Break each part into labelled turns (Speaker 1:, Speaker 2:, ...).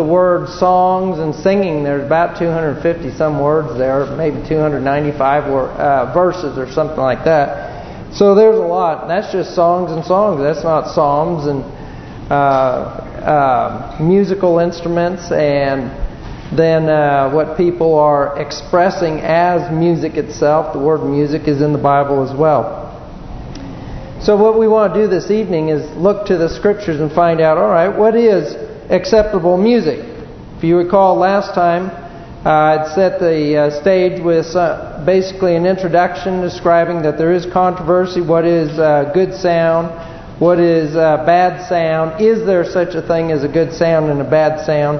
Speaker 1: the word songs and singing, there's about 250 some words there, maybe 295 uh, verses or something like that. So there's a lot. That's just songs and songs. That's not psalms and uh, uh, musical instruments and then uh, what people are expressing as music itself. The word music is in the Bible as well. So what we want to do this evening is look to the Scriptures and find out, all right, what is acceptable music? If you recall last time, uh, I'd set the uh, stage with uh, basically an introduction describing that there is controversy, what is uh, good sound, what is uh, bad sound, is there such a thing as a good sound and a bad sound,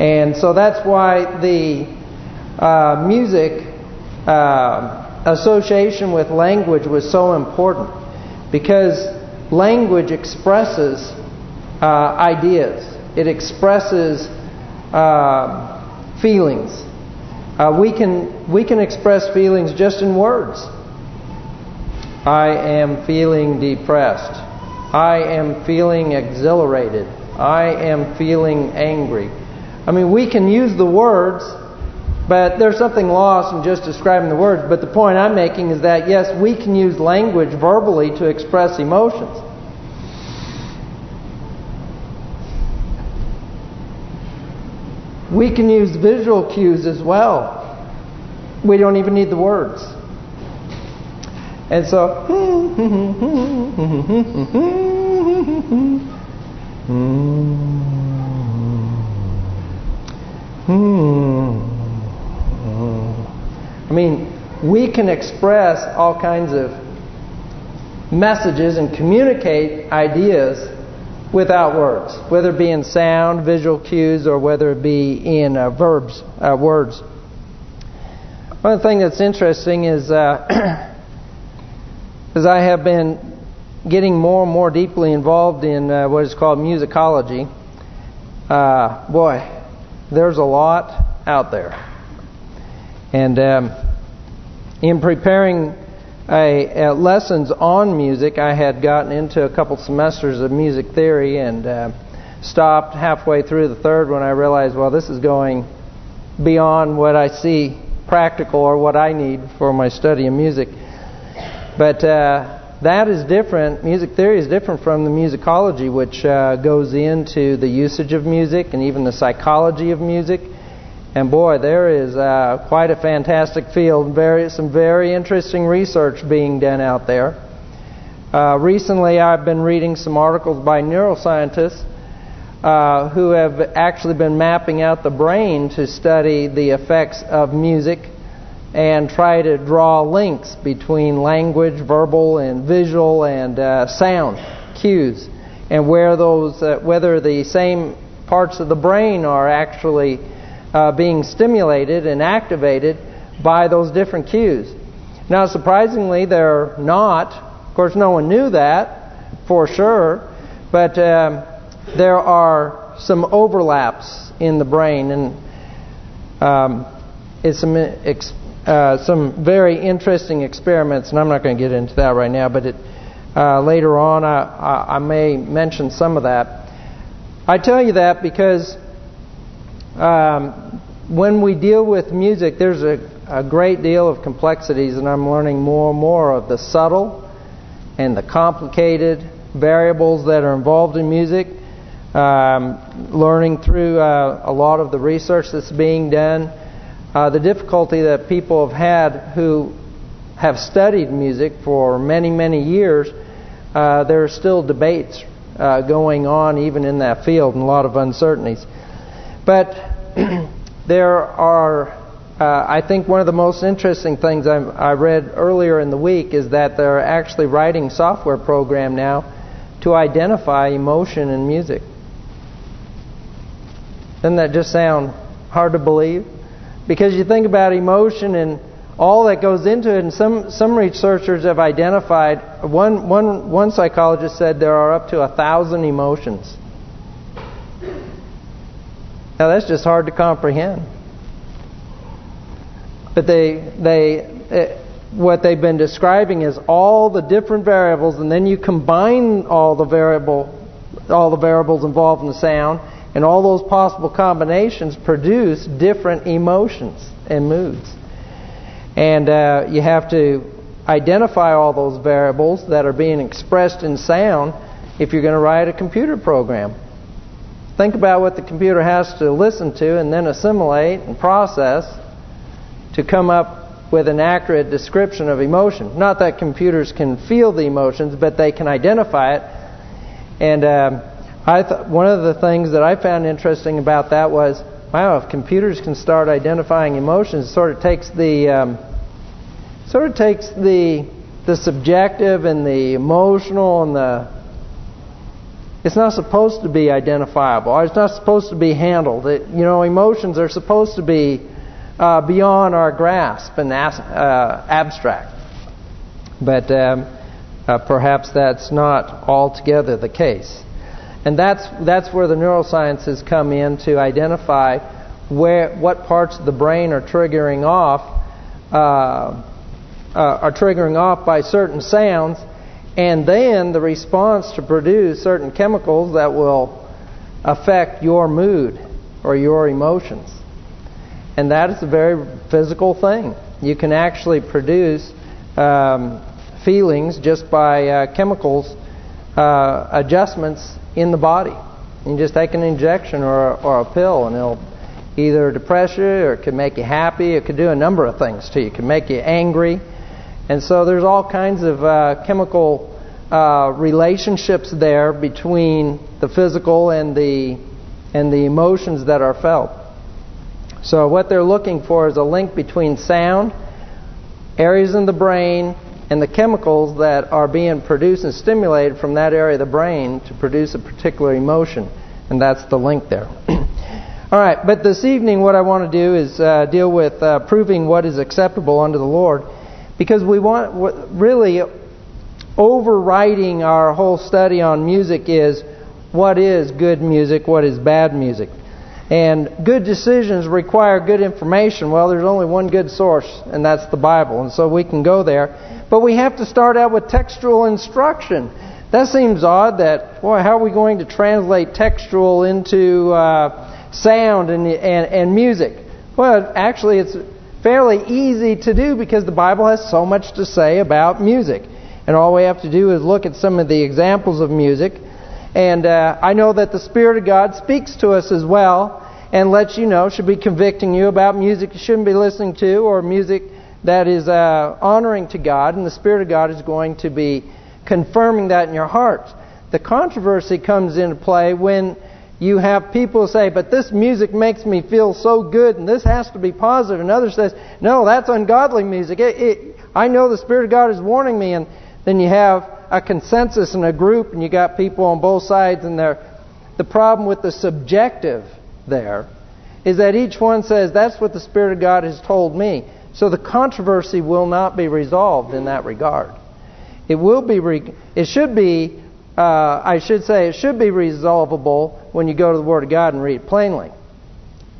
Speaker 1: and so that's why the uh, music association with language was so important. Because language expresses ideas. It expresses uh, feelings. Uh, we can we can express feelings just in words. I am feeling depressed. I am feeling exhilarated. I am feeling angry. I mean, we can use the words, but there's something lost in just describing the words. But the point I'm making is that, yes, we can use language verbally to express emotions. We can use visual cues as well. We don't even need the words. And so... I mean, we can express all kinds of messages and communicate ideas without words, whether it be in sound, visual cues, or whether it be in uh, verbs, uh, words. One thing that's interesting is, uh, as I have been getting more and more deeply involved in uh, what is called musicology, uh, boy, there's a lot out there. And um, in preparing a, a, lessons on music, I had gotten into a couple semesters of music theory and uh, stopped halfway through the third when I realized, well, this is going beyond what I see practical or what I need for my study of music. But uh, that is different. Music theory is different from the musicology, which uh, goes into the usage of music and even the psychology of music. And boy, there is uh, quite a fantastic field, very some very interesting research being done out there. Uh, recently, I've been reading some articles by neuroscientists uh, who have actually been mapping out the brain to study the effects of music and try to draw links between language, verbal and visual and uh, sound cues and where those uh, whether the same parts of the brain are actually uh, being stimulated and activated by those different cues. Now, surprisingly, they're not. Of course, no one knew that for sure, but um, there are some overlaps in the brain, and um, it's some uh, some very interesting experiments, and I'm not going to get into that right now, but it, uh, later on I, I, may mention some of that. I tell you that because um, when we deal with music, there's a, a great deal of complexities, and I'm learning more and more of the subtle and the complicated variables that are involved in music. Um, learning through uh, a lot of the research that's being done uh, the difficulty that people have had who have studied music for many, many years, uh, there are still debates uh, going on even in that field and a lot of uncertainties. But there are, uh, I think one of the most interesting things I, I read earlier in the week is that they're actually writing software program now to identify emotion in music. Doesn't that just sound hard to believe? Because you think about emotion and all that goes into it, and some some researchers have identified one one one psychologist said there are up to a thousand emotions. Now that's just hard to comprehend. But they they uh, what they've been describing is all the different variables, and then you combine all the variable all the variables involved in the sound, And all those possible combinations produce different emotions and moods. And uh, you have to identify all those variables that are being expressed in sound if you're going to write a computer program. Think about what the computer has to listen to and then assimilate and process to come up with an accurate description of emotion. Not that computers can feel the emotions, but they can identify it. And um, I one of the things that I found interesting about that was, wow, if computers can start identifying emotions, it sort of takes the um, sort of takes the the subjective and the emotional and the it's not supposed to be identifiable. It's not supposed to be handled. It, you know, emotions are supposed to be uh, beyond our grasp and uh, abstract. But um, uh, perhaps that's not altogether the case. And that's that's where the neurosciences come in to identify where what parts of the brain are triggering off uh, uh, are triggering off by certain sounds, and then the response to produce certain chemicals that will affect your mood or your emotions. And that is a very physical thing. You can actually produce um, feelings just by uh, chemicals uh, adjustments in the body. You just take an injection or a, or a pill and it'll either depress you or it can make you happy. It could do a number of things to you. It could make you angry. And so there's all kinds of uh, chemical uh, relationships there between the physical and the and the emotions that are felt. So what they're looking for is a link between sound, areas in the brain, and the chemicals that are being produced and stimulated from that area of the brain to produce a particular emotion. And that's the link there. All right, but this evening what I want to do is uh, deal with uh, proving what is acceptable unto the Lord. Because we want, really, overriding our whole study on music is what is good music, what is bad music. And good decisions require good information. Well, there's only one good source, and that's the Bible. And so we can go there. But we have to start out with textual instruction. That seems odd that, boy, how are we going to translate textual into uh, sound and, and, and music? Well, actually, it's fairly easy to do because the Bible has so much to say about music. And all we have to do is look at some of the examples of music and uh, I know that the Spirit of God speaks to us as well and lets you know, should be convicting you about music you shouldn't be listening to or music that is uh, honoring to God. And the Spirit of God is going to be confirming that in your heart. The controversy comes into play when you have people say, but this music makes me feel so good and this has to be positive. And others says, no, that's ungodly music. It, it, I know the Spirit of God is warning me. And then you have a consensus in a group and you got people on both sides and they're the problem with the subjective there is that each one says that's what the Spirit of God has told me. So the controversy will not be resolved in that regard. It will be it should be uh, I should say it should be resolvable when you go to the Word of God and read it plainly.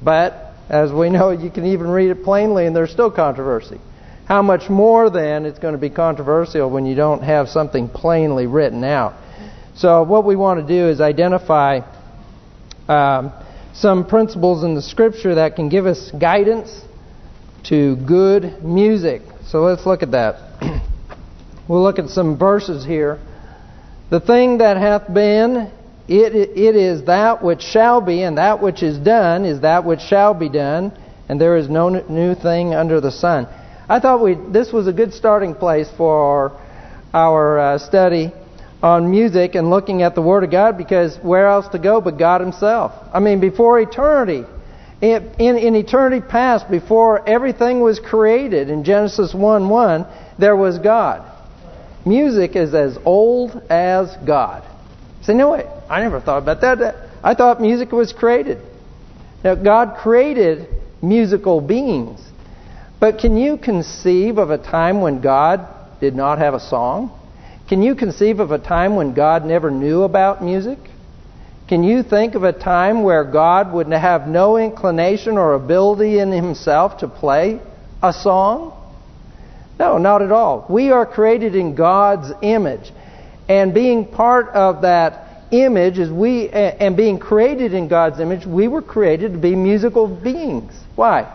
Speaker 1: But as we know, you can even read it plainly and there's still controversy. How much more then it's going to be controversial when you don't have something plainly written out. So what we want to do is identify um, some principles in the Scripture that can give us guidance to good music. So let's look at that. we'll look at some verses here. The thing that hath been, it it is that which shall be, and that which is done is that which shall be done, and there is no new thing under the sun. I thought we this was a good starting place for our, our uh, study on music and looking at the Word of God because where else to go but God Himself? I mean, before eternity, in, in, in eternity past, before everything was created, in Genesis 1:1, there was God. Music is as old as God. Say, no way, I never thought about that. I thought music was created. Now, God created musical beings. But can you conceive of a time when God did not have a song? Can you conceive of a time when God never knew about music? Can you think of a time where God would have no inclination or ability in himself to play a song? No, not at all. We are created in God's image. And being part of that image, as we and being created in God's image, we were created to be musical beings. Why?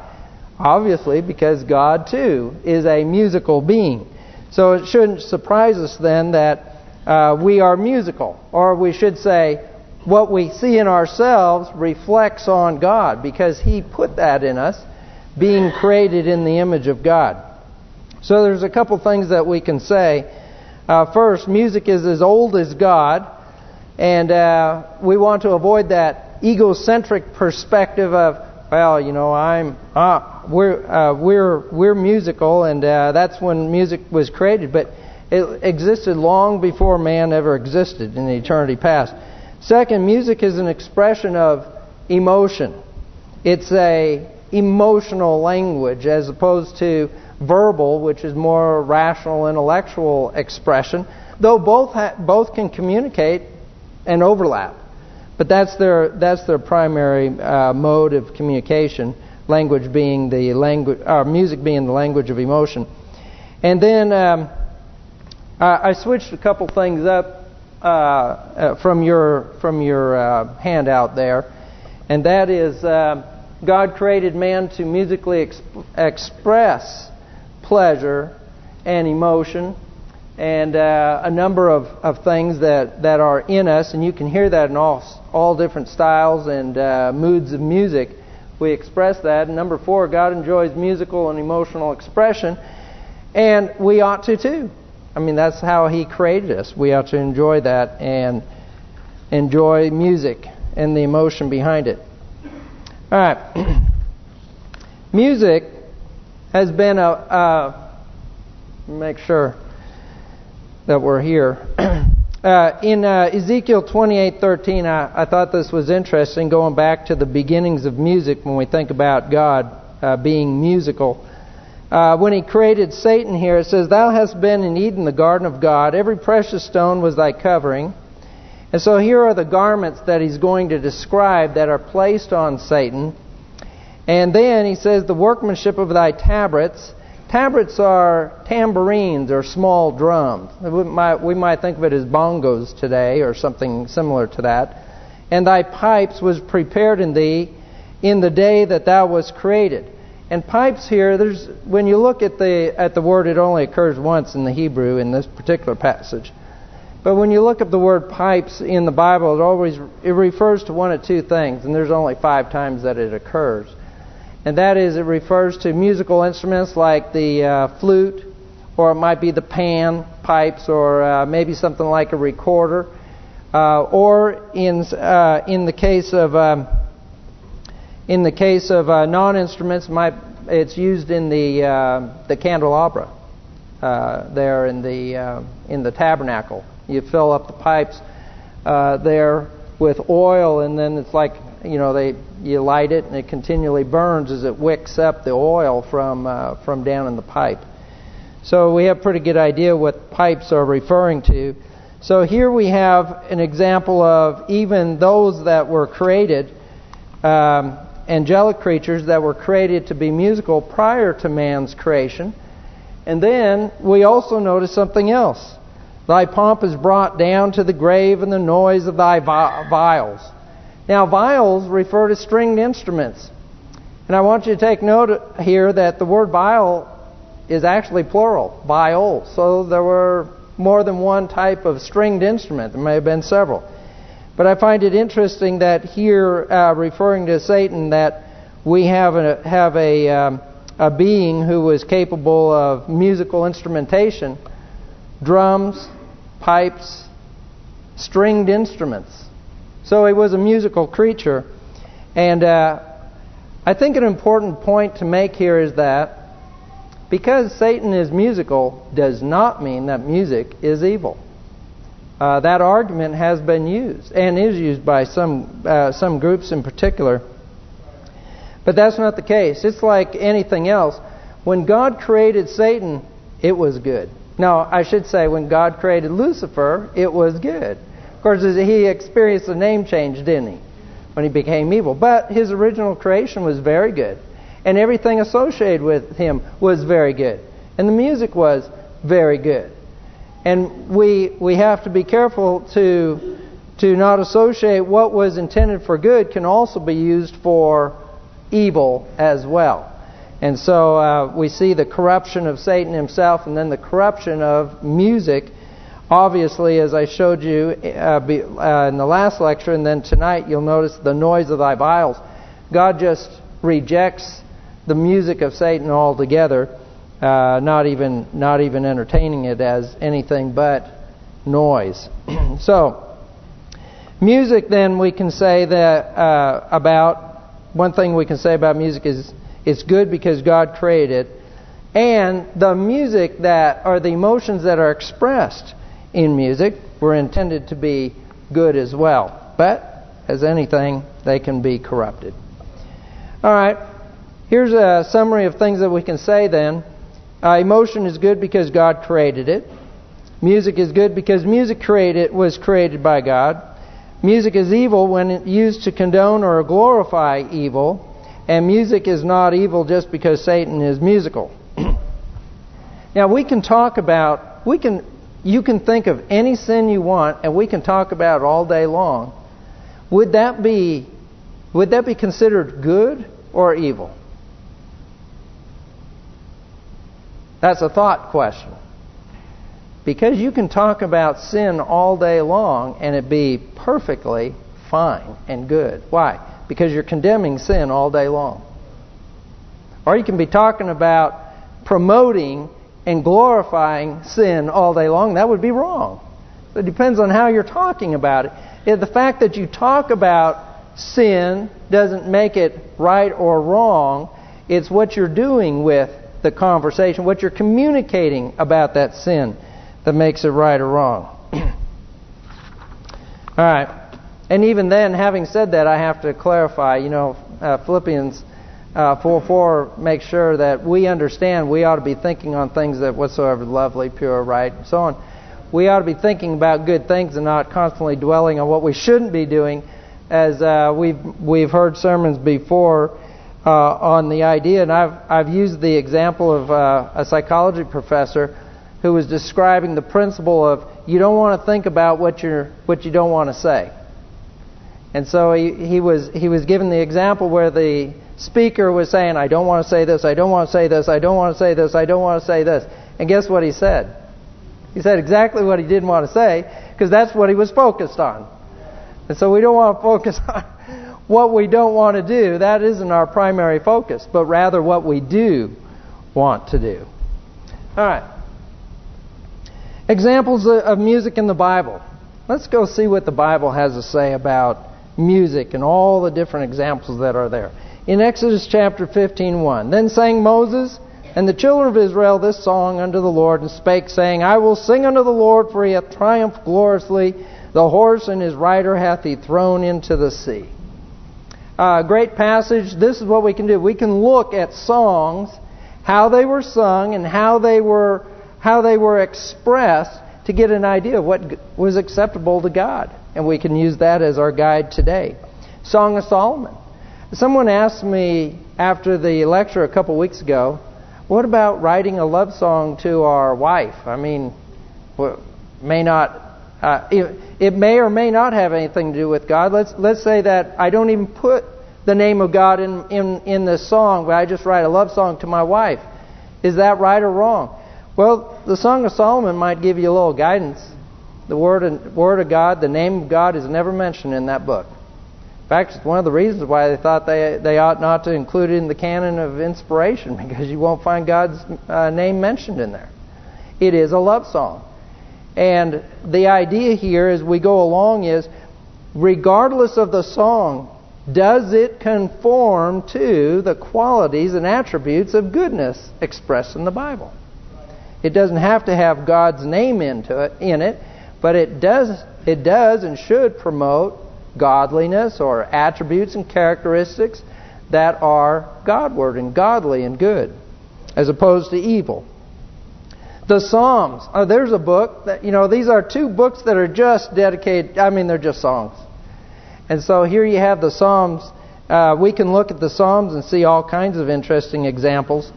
Speaker 1: Obviously, because God too is a musical being. So it shouldn't surprise us then that uh, we are musical, or we should say, what we see in ourselves reflects on God, because He put that in us, being created in the image of God. So there's a couple things that we can say. Uh, first, music is as old as God, and uh, we want to avoid that egocentric perspective of, well, you know, I'm uh, we're uh, we're we're musical, and uh, that's when music was created. But it existed long before man ever existed in the eternity past. Second, music is an expression of emotion. It's a emotional language as opposed to verbal, which is more rational, intellectual expression. Though both both can communicate and overlap, but that's their that's their primary uh, mode of communication. Language being the language, uh, music being the language of emotion. And then um, I, I switched a couple things up uh, uh from your from your uh, handout there, and that is uh, God created man to musically exp express pleasure and emotion and uh, a number of, of things that, that are in us, and you can hear that in all all different styles and uh, moods of music. We express that. And number four, God enjoys musical and emotional expression, and we ought to too. I mean, that's how He created us. We ought to enjoy that and enjoy music and the emotion behind it. All right. music has been a, a make sure that we're here. uh, in uh, Ezekiel 28:13, I, I thought this was interesting, going back to the beginnings of music when we think about God uh, being musical. Uh, when he created Satan here, it says, Thou hast been in Eden, the garden of God. Every precious stone was thy covering. And so here are the garments that he's going to describe that are placed on Satan. And then he says, The workmanship of thy tabrets Tabrets are tambourines or small drums. We might, we might think of it as bongos today or something similar to that. And thy pipes was prepared in thee in the day that thou was created. And pipes here, there's when you look at the at the word, it only occurs once in the Hebrew in this particular passage. But when you look up the word pipes in the Bible, it always it refers to one of two things, and there's only five times that it occurs and that is it refers to musical instruments like the uh, flute, or it might be the pan pipes, or uh, maybe something like a recorder, uh, or in uh, in the case of um, in the case of uh, non-instruments, might it's used in the uh, the candelabra there in the in the tabernacle. You fill up the pipes there with oil, and then it's like you know, they you light it and it continually burns as it wicks up the oil from uh, from down in the pipe. So we have a pretty good idea what pipes are referring to. So here we have an example of even those that were created, um, angelic creatures that were created to be musical prior to man's creation. And then we also notice something else. Thy pomp is brought down to the grave and the noise of thy viols. Now, viols refer to stringed instruments. And I want you to take note here that the word viol is actually plural, viols. So there were more than one type of stringed instrument. There may have been several. But I find it interesting that here, uh, referring to Satan, that we have a have a um, a being who was capable of musical instrumentation, drums, pipes, stringed instruments. So he was a musical creature. And uh, I think an important point to make here is that because Satan is musical does not mean that music is evil. Uh, that argument has been used and is used by some uh, some groups in particular. But that's not the case. It's like anything else. When God created Satan, it was good. Now, I should say when God created Lucifer, it was good course, he experienced a name change, didn't he? When he became evil. But his original creation was very good. And everything associated with him was very good. And the music was very good. And we we have to be careful to to not associate what was intended for good can also be used for evil as well. And so uh, we see the corruption of Satan himself and then the corruption of music. Obviously, as I showed you uh, be, uh, in the last lecture, and then tonight you'll notice the noise of thy viols. God just rejects the music of Satan altogether, uh, not even not even entertaining it as anything but noise. so, music. Then we can say that uh, about one thing we can say about music is it's good because God created it. And the music that, or the emotions that are expressed in music were intended to be good as well. But, as anything, they can be corrupted. All right. Here's a summary of things that we can say then. Uh, emotion is good because God created it. Music is good because music created was created by God. Music is evil when used to condone or glorify evil. And music is not evil just because Satan is musical. now we can talk about we can you can think of any sin you want and we can talk about it all day long. Would that be would that be considered good or evil? That's a thought question. Because you can talk about sin all day long and it be perfectly fine and good. Why? because you're condemning sin all day long. Or you can be talking about promoting and glorifying sin all day long. That would be wrong. It depends on how you're talking about it. The fact that you talk about sin doesn't make it right or wrong. It's what you're doing with the conversation, what you're communicating about that sin that makes it right or wrong. all right. And even then, having said that, I have to clarify, you know, uh, Philippians uh, 4 4 makes sure that we understand we ought to be thinking on things that whatsoever lovely, pure, right, and so on. We ought to be thinking about good things and not constantly dwelling on what we shouldn't be doing. As uh, we've we've heard sermons before uh, on the idea, and I've I've used the example of uh, a psychology professor who was describing the principle of you don't want to think about what you're what you don't want to say. And so he, he was he was given the example where the speaker was saying, I don't want to say this, I don't want to say this, I don't want to say this, I don't want to say this. And guess what he said? He said exactly what he didn't want to say because that's what he was focused on. And so we don't want to focus on what we don't want to do. That isn't our primary focus, but rather what we do want to do. All right. Examples of music in the Bible. Let's go see what the Bible has to say about music and all the different examples that are there. In Exodus chapter 15:1, Then sang Moses and the children of Israel this song unto the Lord, and spake, saying, I will sing unto the Lord, for he hath triumphed gloriously. The horse and his rider hath he thrown into the sea. Uh, great passage. This is what we can do. We can look at songs, how they were sung, and how they were how they were expressed to get an idea of what was acceptable to God. And we can use that as our guide today. Song of Solomon. Someone asked me after the lecture a couple weeks ago, what about writing a love song to our wife? I mean, may not, uh, it, it may or may not have anything to do with God. Let's let's say that I don't even put the name of God in in in the song, but I just write a love song to my wife. Is that right or wrong? Well, the Song of Solomon might give you a little guidance. The word word of God, the name of God is never mentioned in that book. In fact, it's one of the reasons why they thought they they ought not to include it in the canon of inspiration, because you won't find God's uh, name mentioned in there. It is a love song. And the idea here as we go along is, regardless of the song, does it conform to the qualities and attributes of goodness expressed in the Bible? It doesn't have to have God's name into it in it, but it does it does and should promote godliness or attributes and characteristics that are Godward and godly and good, as opposed to evil. The Psalms. Oh, there's a book that you know. These are two books that are just dedicated. I mean, they're just songs. And so here you have the Psalms. Uh, we can look at the Psalms and see all kinds of interesting examples.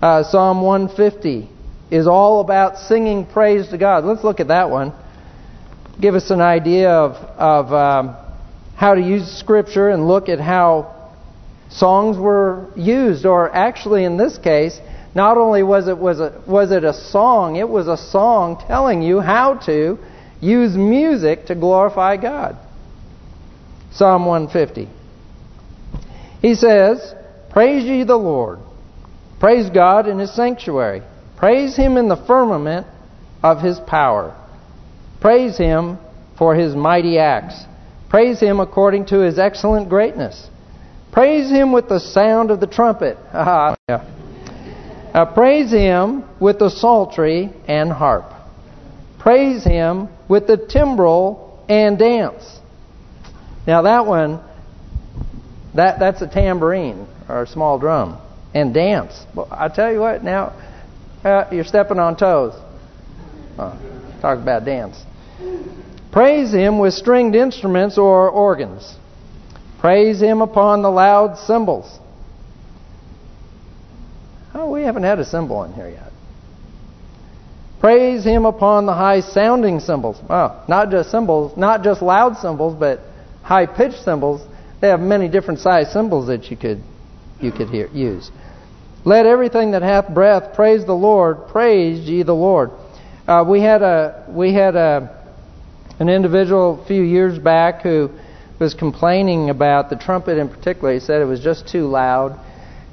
Speaker 1: Uh, Psalm 150 is all about singing praise to God. Let's look at that one. give us an idea of of um, how to use Scripture and look at how songs were used, or actually in this case, not only was it was a was it a song, it was a song telling you how to use music to glorify God. Psalm 150. He says, Praise ye the Lord. Praise God in His sanctuary. Praise Him in the firmament of His power. Praise Him for His mighty acts. Praise Him according to His excellent greatness. Praise Him with the sound of the trumpet. yeah. uh, praise Him with the psaltery and harp. Praise Him with the timbrel and dance. Now that one, that that's a tambourine or a small drum. And dance. Well, I tell you what, now uh, you're stepping on toes. Talk about dance. Praise Him with stringed instruments or organs. Praise Him upon the loud cymbals. Oh, we haven't had a cymbal in here yet. Praise Him upon the high sounding cymbals. Oh, not just cymbals, not just loud cymbals, but high pitched cymbals. They have many different size cymbals that you could you could hear, use. Let everything that hath breath praise the Lord. Praise ye the Lord. Uh, we had a we had a an individual a few years back who was complaining about the trumpet in particular. He said it was just too loud,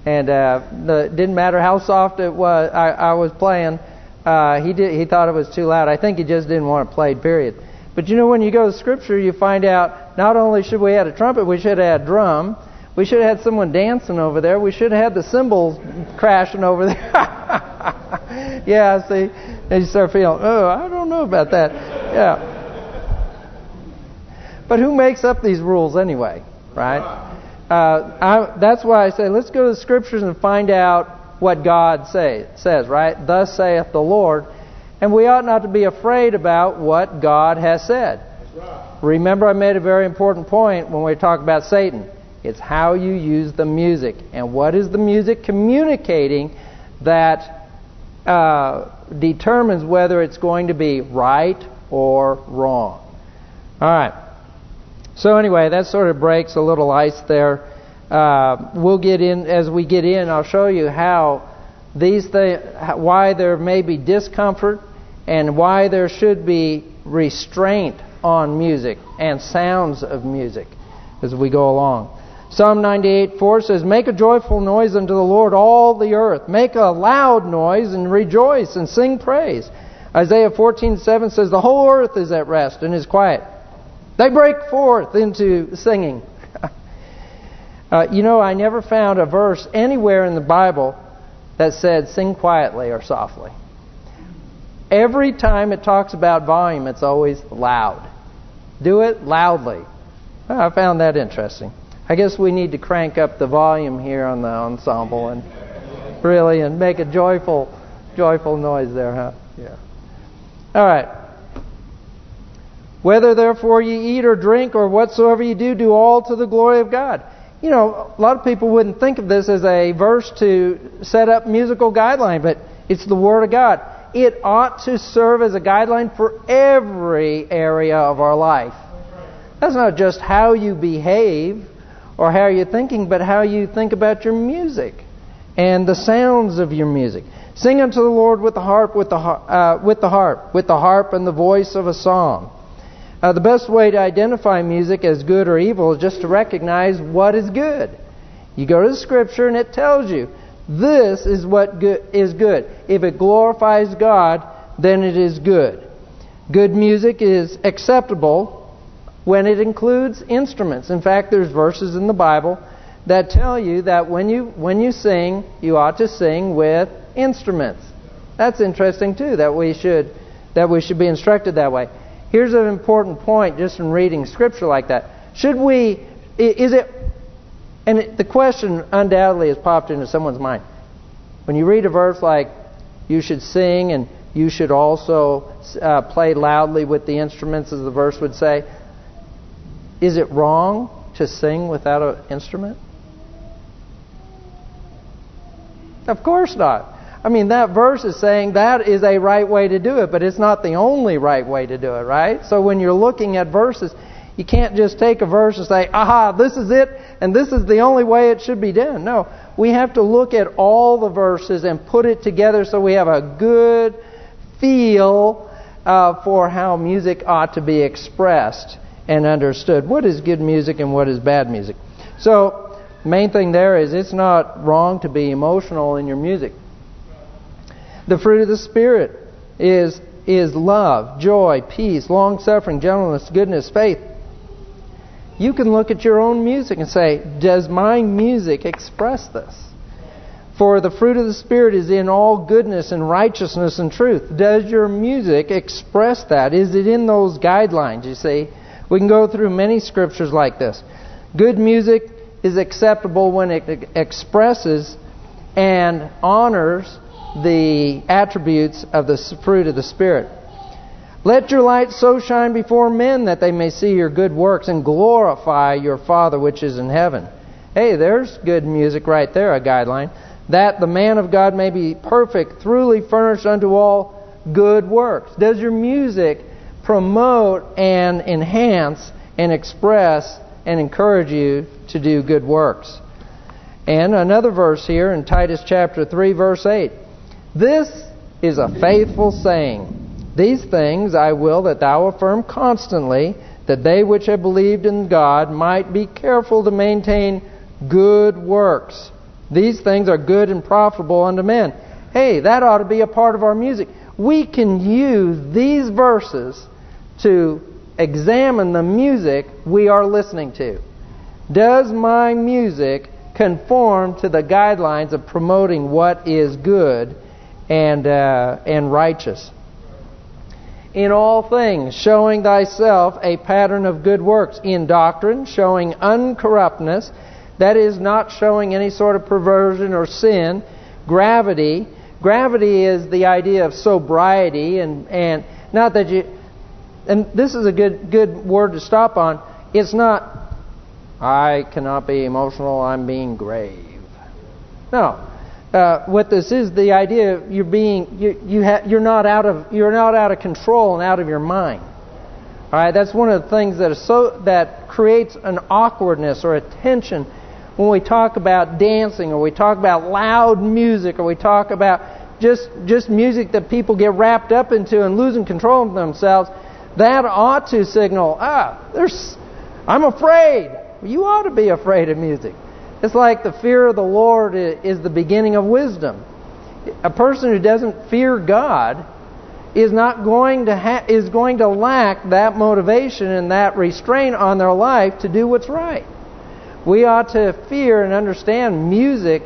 Speaker 1: and uh, the, it didn't matter how soft it was. I, I was playing. Uh, he did. He thought it was too loud. I think he just didn't want it played. Period. But you know, when you go to Scripture, you find out not only should we have a trumpet, we should have a drum. We should have had someone dancing over there. We should have had the cymbals crashing over there. yeah, see, and you start feeling, oh, I don't know about that. Yeah. But who makes up these rules anyway, right? Uh, I, that's why I say let's go to the Scriptures and find out what God say, says, right? Thus saith the Lord. And we ought not to be afraid about what God has said. Right. Remember I made a very important point when we talk about Satan. It's how you use the music. And what is the music communicating that uh, determines whether it's going to be right or wrong. All right. So anyway, that sort of breaks a little ice there. Uh, we'll get in as we get in. I'll show you how these things, why there may be discomfort, and why there should be restraint on music and sounds of music as we go along. Psalm 98, 4 says, Make a joyful noise unto the Lord, all the earth. Make a loud noise and rejoice and sing praise. Isaiah 14, 7 says, The whole earth is at rest and is quiet. They break forth into singing. Uh, you know, I never found a verse anywhere in the Bible that said sing quietly or softly. Every time it talks about volume, it's always loud. Do it loudly. I found that interesting. I guess we need to crank up the volume here on the ensemble and really and make a joyful, joyful noise there, huh? Yeah. All right. Whether therefore ye eat or drink or whatsoever ye do, do all to the glory of God you know, a lot of people wouldn't think of this as a verse to set up musical guideline, but it's the Word of God. It ought to serve as a guideline for every area of our life. That's not just how you behave or how you're thinking, but how you think about your music and the sounds of your music. Sing unto the Lord with the harp, with the uh, with the harp, with the harp and the voice of a song. Uh, the best way to identify music as good or evil is just to recognize what is good. You go to the Scripture and it tells you this is what good is good. If it glorifies God, then it is good. Good music is acceptable when it includes instruments. In fact, there's verses in the Bible that tell you that when you when you sing, you ought to sing with instruments. That's interesting too. That we should that we should be instructed that way. Here's an important point just in reading Scripture like that. Should we, is it, and it, the question undoubtedly has popped into someone's mind. When you read a verse like, you should sing and you should also uh, play loudly with the instruments, as the verse would say, is it wrong to sing without an instrument? Of course not. I mean, that verse is saying that is a right way to do it, but it's not the only right way to do it, right? So when you're looking at verses, you can't just take a verse and say, aha, this is it, and this is the only way it should be done. No, we have to look at all the verses and put it together so we have a good feel uh, for how music ought to be expressed and understood. What is good music and what is bad music? So, main thing there is it's not wrong to be emotional in your music. The fruit of the Spirit is is love, joy, peace, long-suffering, gentleness, goodness, faith. You can look at your own music and say, does my music express this? For the fruit of the Spirit is in all goodness and righteousness and truth. Does your music express that? Is it in those guidelines, you see? We can go through many scriptures like this. Good music is acceptable when it expresses and honors the attributes of the fruit of the Spirit. Let your light so shine before men that they may see your good works and glorify your Father which is in heaven. Hey, there's good music right there, a guideline. That the man of God may be perfect, truly furnished unto all good works. Does your music promote and enhance and express and encourage you to do good works? And another verse here in Titus chapter 3 verse 8. This is a faithful saying these things I will that thou affirm constantly, that they which have believed in God might be careful to maintain good works. These things are good and profitable unto men. Hey, that ought to be a part of our music. We can use these verses to examine the music we are listening to. Does my music conform to the guidelines of promoting what is good and uh, and righteous? in all things, showing thyself a pattern of good works, in doctrine, showing uncorruptness, that is, not showing any sort of perversion or sin, gravity. Gravity is the idea of sobriety, and, and not that you... And this is a good good word to stop on. It's not, I cannot be emotional, I'm being grave. No, uh, what this is, the idea you're being you you ha, you're not out of you're not out of control and out of your mind. All right, that's one of the things that is so that creates an awkwardness or a tension when we talk about dancing or we talk about loud music or we talk about just just music that people get wrapped up into and losing control of themselves. That ought to signal, ah, there's I'm afraid. You ought to be afraid of music. It's like the fear of the Lord is the beginning of wisdom. A person who doesn't fear God is not going to is going to lack that motivation and that restraint on their life to do what's right. We ought to fear and understand music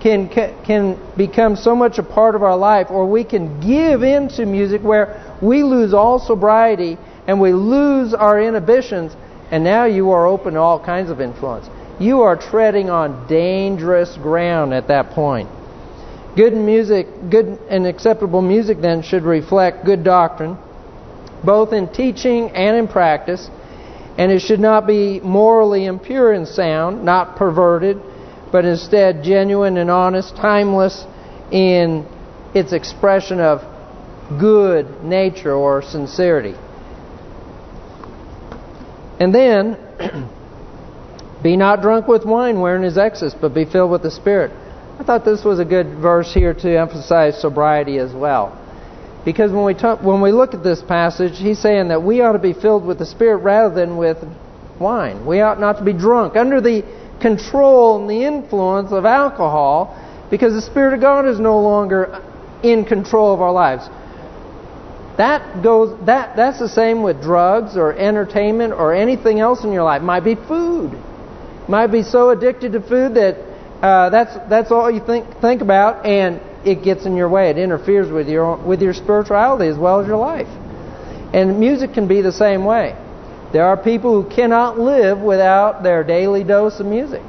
Speaker 1: can can become so much a part of our life or we can give into music where we lose all sobriety and we lose our inhibitions and now you are open to all kinds of influence you are treading on dangerous ground at that point. Good music, good and acceptable music then should reflect good doctrine, both in teaching and in practice, and it should not be morally impure in sound, not perverted, but instead genuine and honest, timeless in its expression of good nature or sincerity. And then Be not drunk with wine wherein is excess, but be filled with the Spirit. I thought this was a good verse here to emphasize sobriety as well. Because when we talk, when we look at this passage, he's saying that we ought to be filled with the Spirit rather than with wine. We ought not to be drunk under the control and the influence of alcohol because the Spirit of God is no longer in control of our lives. That goes that that's the same with drugs or entertainment or anything else in your life. It might be food might be so addicted to food that uh, that's that's all you think think about, and it gets in your way. It interferes with your with your spirituality as well as your life. And music can be the same way. There are people who cannot live without their daily dose of music.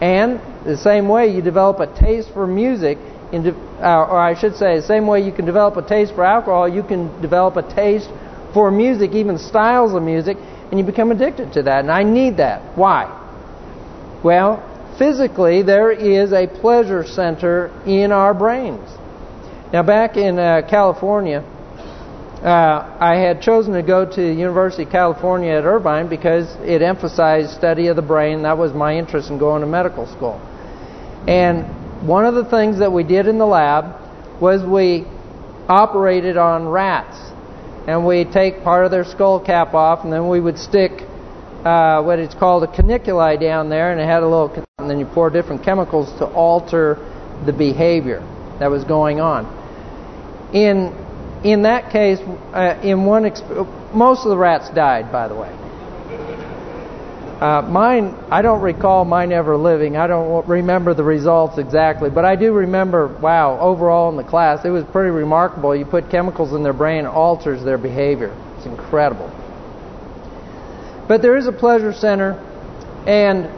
Speaker 1: And the same way you develop a taste for music, uh, or I should say, the same way you can develop a taste for alcohol, you can develop a taste for music, even styles of music, and you become addicted to that. And I need that. Why? Well, physically, there is a pleasure center in our brains. Now, back in uh, California, uh, I had chosen to go to the University of California at Irvine because it emphasized study of the brain. That was my interest in going to medical school. And one of the things that we did in the lab was we operated on rats. And we take part of their skull cap off, and then we would stick uh, what it's called a caniculi down there, and it had a little, and then you pour different chemicals to alter the behavior that was going on. In in that case, uh, in one, most of the rats died, by the way. Uh, mine, I don't recall mine ever living. I don't remember the results exactly, but I do remember, wow, overall in the class, it was pretty remarkable. You put chemicals in their brain, alters their behavior. It's incredible. But there is a pleasure center, and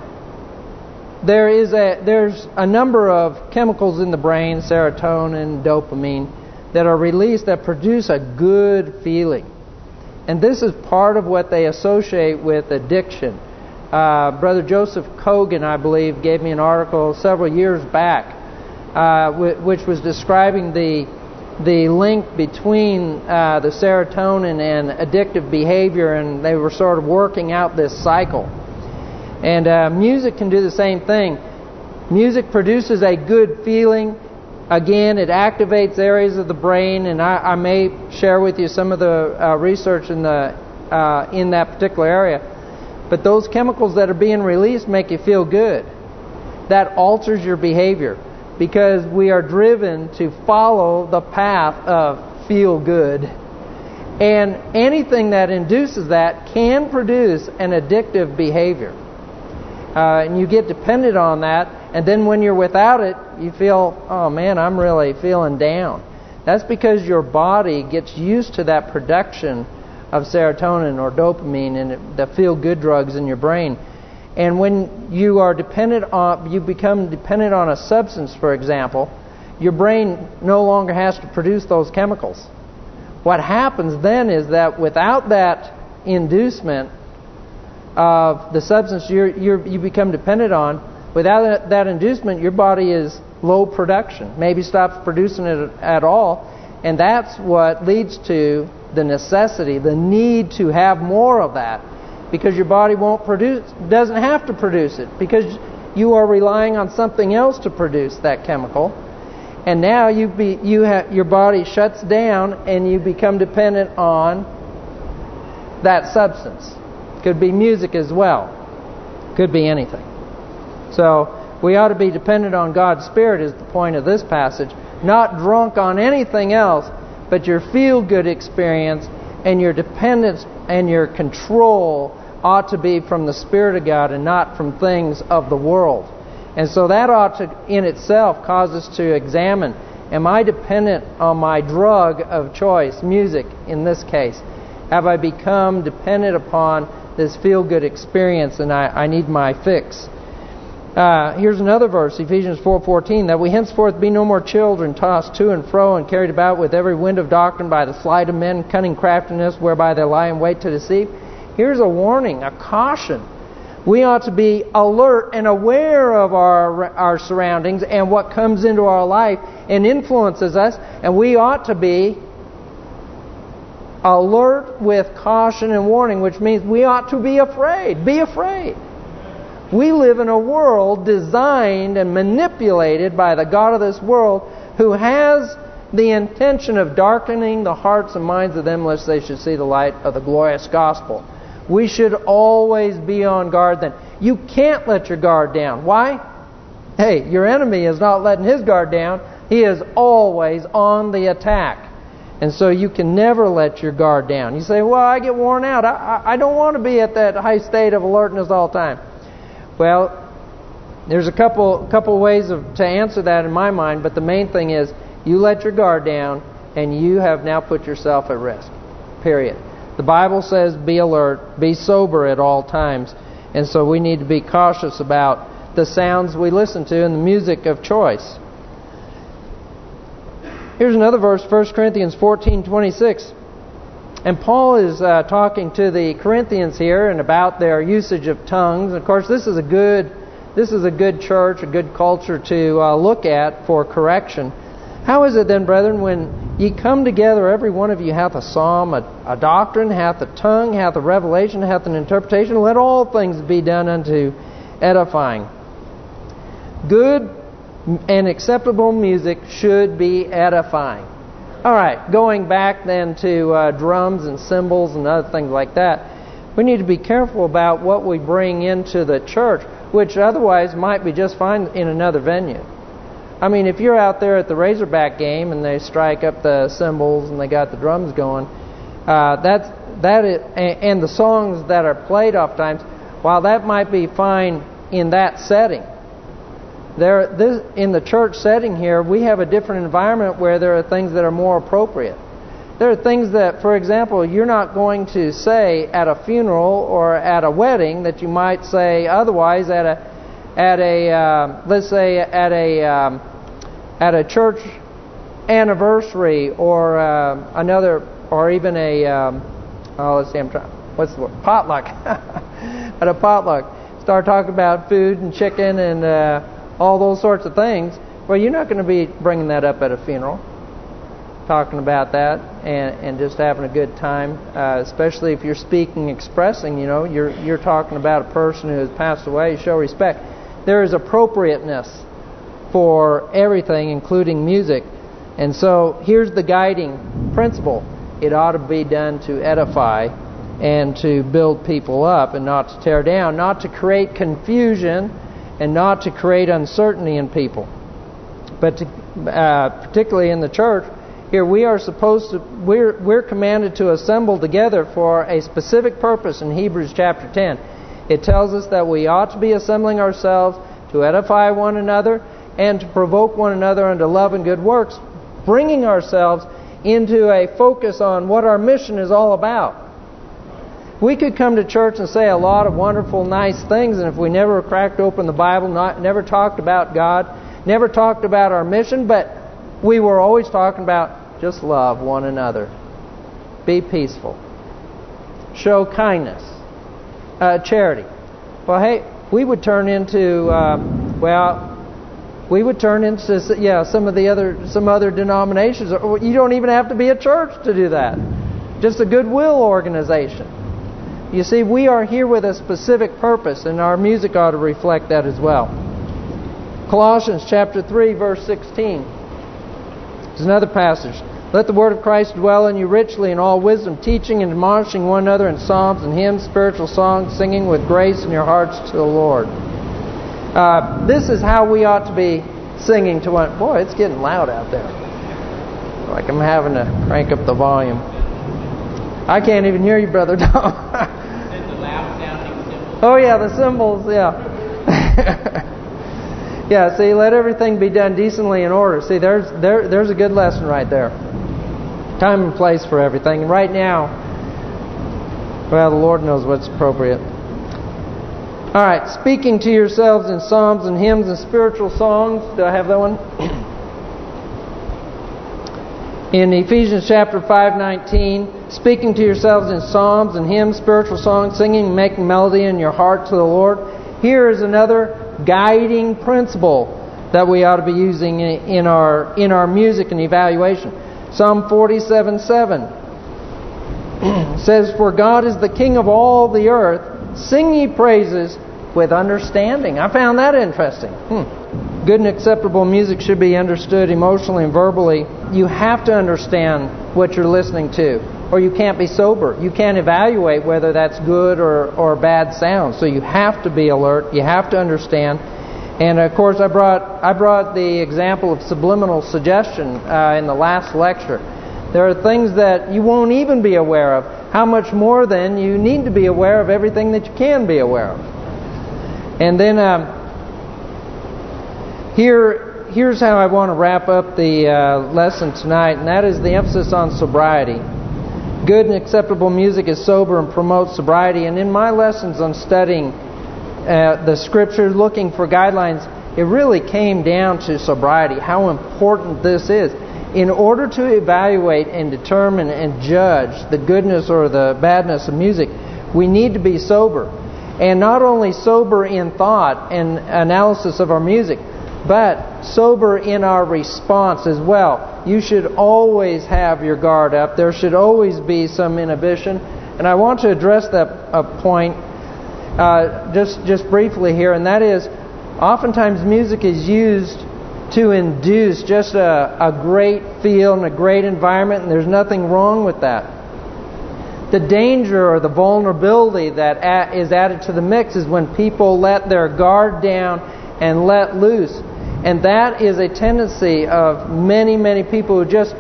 Speaker 1: there is a there's a number of chemicals in the brain, serotonin, dopamine, that are released that produce a good feeling. And this is part of what they associate with addiction. Uh, Brother Joseph Kogan, I believe, gave me an article several years back uh, which was describing the the link between uh, the serotonin and addictive behavior, and they were sort of working out this cycle. And uh, music can do the same thing. Music produces a good feeling. Again, it activates areas of the brain, and I, I may share with you some of the uh, research in the uh, in that particular area. But those chemicals that are being released make you feel good. That alters your behavior because we are driven to follow the path of feel good. And anything that induces that can produce an addictive behavior. Uh, and you get dependent on that, and then when you're without it, you feel, oh man, I'm really feeling down. That's because your body gets used to that production of serotonin or dopamine and the feel-good drugs in your brain. And when you are dependent on, you become dependent on a substance, for example, your brain no longer has to produce those chemicals. What happens then is that without that inducement, of the substance you're, you're, you become dependent on, without that inducement, your body is low production. Maybe stops producing it at all. And that's what leads to the necessity, the need to have more of that. Because your body won't produce, doesn't have to produce it. Because you are relying on something else to produce that chemical. And now you be you have your body shuts down and you become dependent on that substance. Could be music as well. Could be anything. So we ought to be dependent on God's Spirit is the point of this passage. Not drunk on anything else, but your feel-good experience and your dependence and your control ought to be from the Spirit of God and not from things of the world. And so that ought to, in itself, cause us to examine, am I dependent on my drug of choice, music in this case? Have I become dependent upon this feel-good experience and I, I need my fix. Uh, here's another verse, Ephesians 4.14, that we henceforth be no more children, tossed to and fro and carried about with every wind of doctrine by the sleight of men, cunning craftiness, whereby they lie in wait to deceive. Here's a warning, a caution. We ought to be alert and aware of our our surroundings and what comes into our life and influences us, and we ought to be alert with caution and warning, which means we ought to be afraid. Be afraid. We live in a world designed and manipulated by the God of this world who has the intention of darkening the hearts and minds of them lest they should see the light of the glorious gospel. We should always be on guard then. You can't let your guard down. Why? Hey, your enemy is not letting his guard down. He is always on the attack. And so you can never let your guard down. You say, well, I get worn out. I, I, I don't want to be at that high state of alertness all the time. Well, there's a couple couple ways of to answer that in my mind, but the main thing is you let your guard down and you have now put yourself at risk. Period. The Bible says be alert, be sober at all times. And so we need to be cautious about the sounds we listen to and the music of choice. Here's another verse, 1 Corinthians 14:26. And Paul is uh, talking to the Corinthians here and about their usage of tongues. Of course, this is a good this is a good church, a good culture to uh, look at for correction. How is it then, brethren, when ye come together, every one of you hath a psalm, a, a doctrine, hath a tongue, hath a revelation, hath an interpretation, let all things be done unto edifying. Good and acceptable music should be edifying. All right, going back then to uh, drums and cymbals and other things like that, we need to be careful about what we bring into the church, which otherwise might be just fine in another venue. I mean, if you're out there at the Razorback game and they strike up the cymbals and they got the drums going, uh, that's that is, and the songs that are played oftentimes, while that might be fine in that setting, there this, in the church setting here, we have a different environment where there are things that are more appropriate. There are things that, for example, you're not going to say at a funeral or at a wedding that you might say otherwise at a at a uh, let's say at a um, at a church anniversary or uh, another or even a um, oh let's see I'm trying what's the word potluck at a potluck start talking about food and chicken and uh, all those sorts of things well you're not going to be bringing that up at a funeral talking about that and and just having a good time, uh, especially if you're speaking, expressing. You know, you're you're talking about a person who has passed away. Show respect. There is appropriateness for everything, including music. And so here's the guiding principle: it ought to be done to edify and to build people up, and not to tear down, not to create confusion, and not to create uncertainty in people. But to, uh, particularly in the church here we are supposed to, we're, we're commanded to assemble together for a specific purpose in Hebrews chapter 10. It tells us that we ought to be assembling ourselves to edify one another and to provoke one another unto love and good works, bringing ourselves into a focus on what our mission is all about. We could come to church and say a lot of wonderful, nice things, and if we never cracked open the Bible, not never talked about God, never talked about our mission, but we were always talking about just love one another. Be peaceful. Show kindness. Uh, charity. Well, hey, we would turn into, um, well, we would turn into, yeah, some of the other, some other denominations. You don't even have to be a church to do that. Just a goodwill organization. You see, we are here with a specific purpose, and our music ought to reflect that as well. Colossians chapter 3, verse 16. There's another passage. Let the word of Christ dwell in you richly in all wisdom, teaching and admonishing one another in psalms and hymns, spiritual songs, singing with grace in your hearts to the Lord. Uh, this is how we ought to be singing to one. Boy, it's getting loud out there. Like I'm having to crank up the volume. I can't even hear you, Brother Tom. oh, yeah, the cymbals, yeah. Yeah, see, let everything be done decently in order. See, there's there there's a good lesson right there. Time and place for everything. Right now, well, the Lord knows what's appropriate. All right, speaking to yourselves in psalms and hymns and spiritual songs. Do I have that one? in Ephesians chapter 5:19, speaking to yourselves in psalms and hymns, spiritual songs, singing, making melody in your heart to the Lord. Here is another guiding principle that we ought to be using in our in our music and evaluation. Psalm 47:7 says, "For God is the King of all the earth; sing ye praises with understanding." I found that interesting. Hmm. Good and acceptable music should be understood emotionally and verbally. You have to understand what you're listening to or you can't be sober. You can't evaluate whether that's good or, or bad sound. So you have to be alert. You have to understand. And of course, I brought I brought the example of subliminal suggestion uh, in the last lecture. There are things that you won't even be aware of. How much more then you need to be aware of everything that you can be aware of. And then um, here here's how I want to wrap up the uh, lesson tonight, and that is the emphasis on sobriety. Good and acceptable music is sober and promotes sobriety. And in my lessons on studying uh, the Scriptures, looking for guidelines, it really came down to sobriety, how important this is. In order to evaluate and determine and judge the goodness or the badness of music, we need to be sober. And not only sober in thought and analysis of our music, but sober in our response as well. You should always have your guard up. There should always be some inhibition. And I want to address that uh, point uh, just just briefly here, and that is, oftentimes music is used to induce just a, a great feel and a great environment, and there's nothing wrong with that. The danger or the vulnerability that is added to the mix is when people let their guard down and let loose. And that is a tendency of many, many people who just...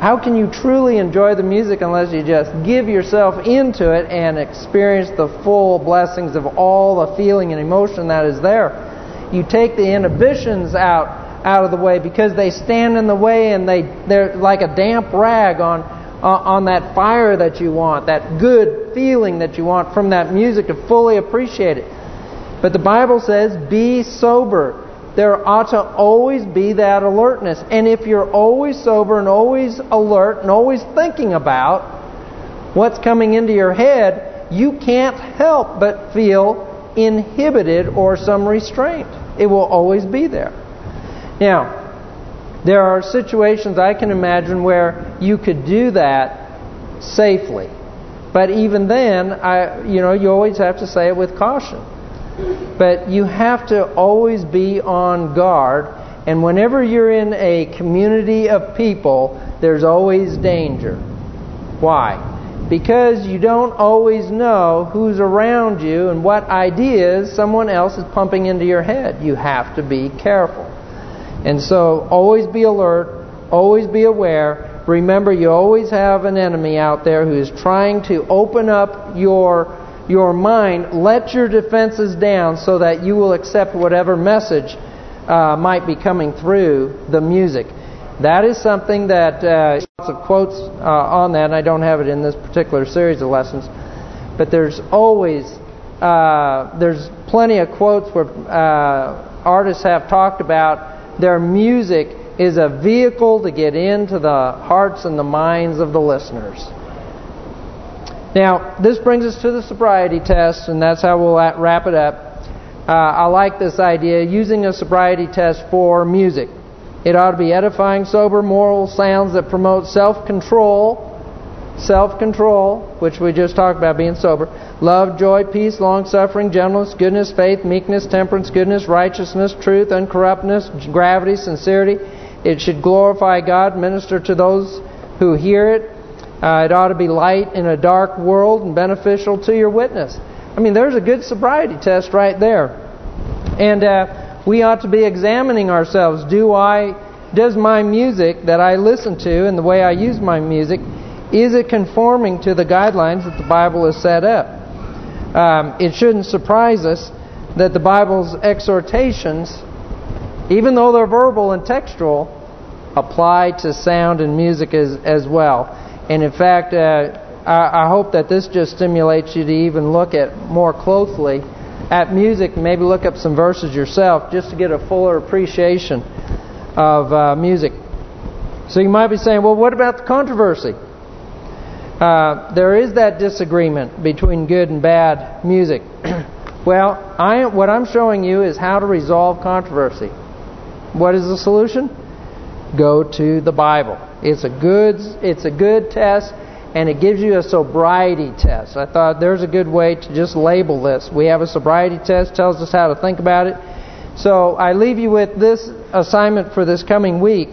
Speaker 1: How can you truly enjoy the music unless you just give yourself into it and experience the full blessings of all the feeling and emotion that is there? You take the inhibitions out out of the way because they stand in the way and they they're like a damp rag on uh, on that fire that you want, that good feeling that you want from that music to fully appreciate it. But the Bible says, be sober. There ought to always be that alertness. And if you're always sober and always alert and always thinking about what's coming into your head, you can't help but feel inhibited or some restraint. It will always be there. Now, there are situations I can imagine where you could do that safely. But even then, I you know, you always have to say it with caution. But you have to always be on guard. And whenever you're in a community of people, there's always danger. Why? Because you don't always know who's around you and what ideas someone else is pumping into your head. You have to be careful. And so always be alert, always be aware. Remember, you always have an enemy out there who is trying to open up your your mind. Let your defenses down so that you will accept whatever message uh, might be coming through the music. That is something that uh, lots of quotes uh, on that, and I don't have it in this particular series of lessons. But there's always uh, there's plenty of quotes where uh, artists have talked about their music is a vehicle to get into the hearts and the minds of the listeners. Now, this brings us to the sobriety test, and that's how we'll wrap it up. Uh, I like this idea, using a sobriety test for music. It ought to be edifying, sober, moral sounds that promote self-control, self-control, which we just talked about being sober, love, joy, peace, long-suffering, gentleness, goodness, faith, meekness, temperance, goodness, righteousness, truth, uncorruptness, gravity, sincerity. It should glorify God, minister to those who hear it. Uh, it ought to be light in a dark world and beneficial to your witness. I mean, there's a good sobriety test right there. And uh, we ought to be examining ourselves. Do I, does my music that I listen to and the way I use my music is it conforming to the guidelines that the Bible has set up? Um, it shouldn't surprise us that the Bible's exhortations, even though they're verbal and textual, apply to sound and music as as well. And in fact, uh, I, I hope that this just stimulates you to even look at more closely at music, maybe look up some verses yourself just to get a fuller appreciation of uh, music. So you might be saying, well, what about the controversy? Uh, there is that disagreement between good and bad music. well, I what I'm showing you is how to resolve controversy. What is the solution? Go to the Bible. It's a good it's a good test and it gives you a sobriety test. I thought there's a good way to just label this. We have a sobriety test tells us how to think about it. So I leave you with this assignment for this coming week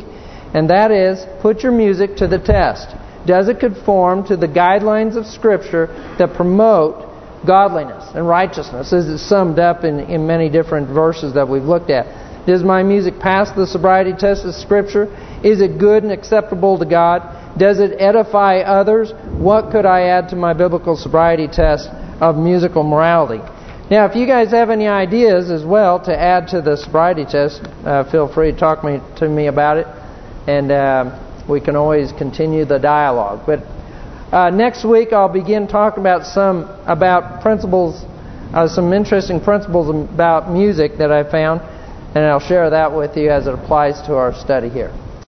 Speaker 1: and that is put your music to the test. Does it conform to the guidelines of Scripture that promote godliness and righteousness? This is summed up in, in many different verses that we've looked at. Does my music pass the sobriety test of Scripture? Is it good and acceptable to God? Does it edify others? What could I add to my biblical sobriety test of musical morality? Now, if you guys have any ideas as well to add to the sobriety test, uh, feel free to talk me to me about it. And... Uh, we can always continue the dialogue. But uh, next week I'll begin talking about some about principles, uh, some interesting principles about music that I found, and I'll share that with you as it applies to our study here.